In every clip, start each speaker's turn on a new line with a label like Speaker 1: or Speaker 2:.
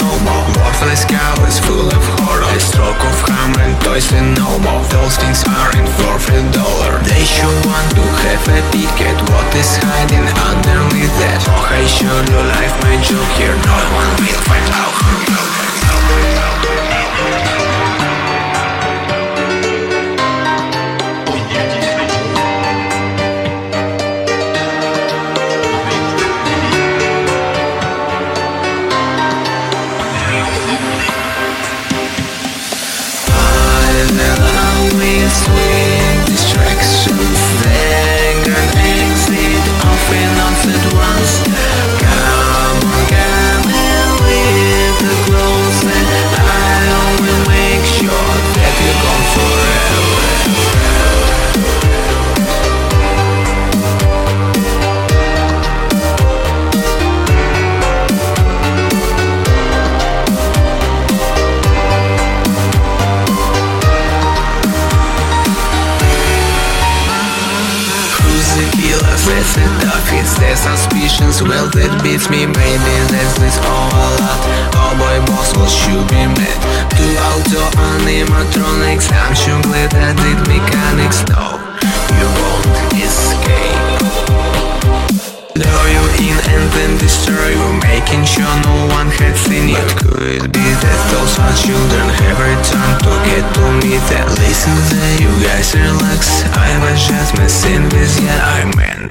Speaker 1: no more. Worthless cow is full of horror. A stroke of hammer and toys and no more. Those things are in a dollar. They sure want to have a peek at what is hiding underneath that? Oh, I sure your life my joke here? No one will find out allow killer? That's the tough It's the suspicions Well that beats me Maybe this all a lot. Oh boy boss will should be mad Two auto animatronics I'm sure glad I did mechanics No, you won't escape. Lure you in and then destroy you Making sure no one had seen you. But could it be that those are children Have returned to get to me Then listen there you guys relax. I was just messing with ya I meant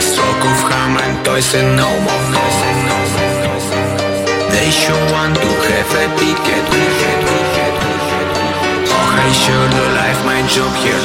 Speaker 2: stroke of hammer and toys and no
Speaker 1: more They sure want to have a had. Oh, I sure do life my job here.